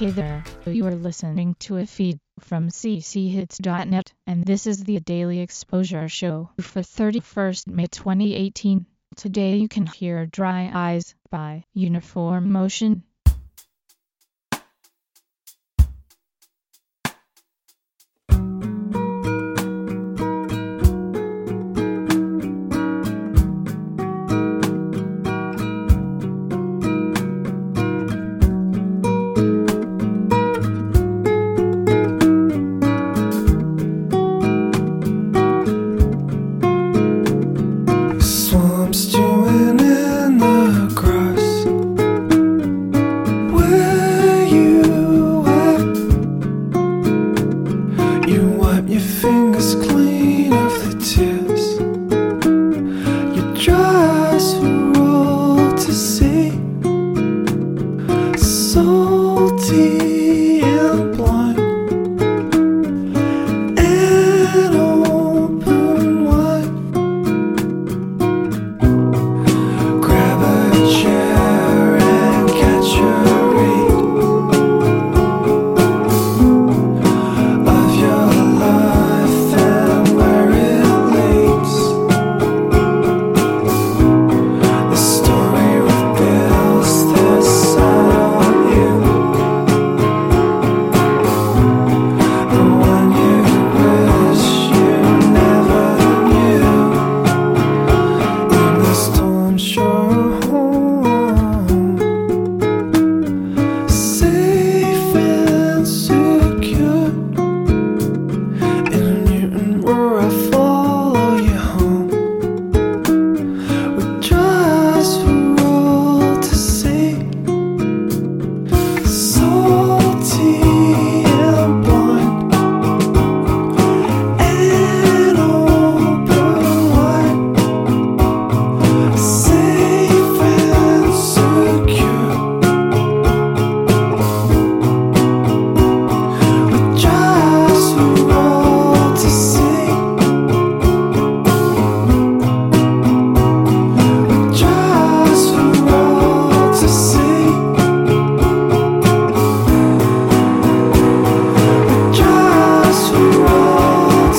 Hey there, you are listening to a feed from cchits.net, and this is the Daily Exposure Show for 31st May 2018. Today you can hear Dry Eyes by Uniform Motion.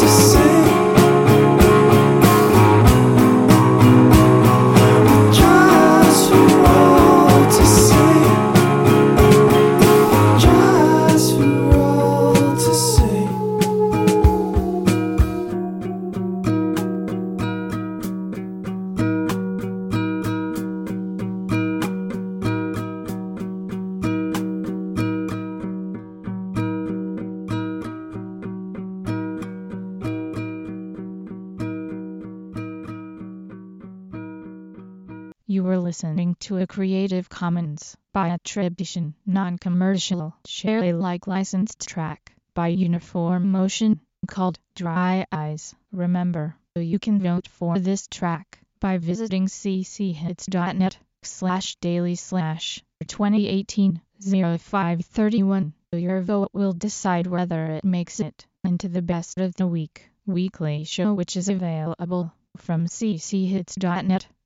To see. You were listening to a Creative Commons by attribution, non-commercial, share Alike licensed track by Uniform Motion called Dry Eyes. Remember, you can vote for this track by visiting cchits.net slash daily slash 2018 0531. Your vote will decide whether it makes it into the best of the week weekly show which is available from cchits.net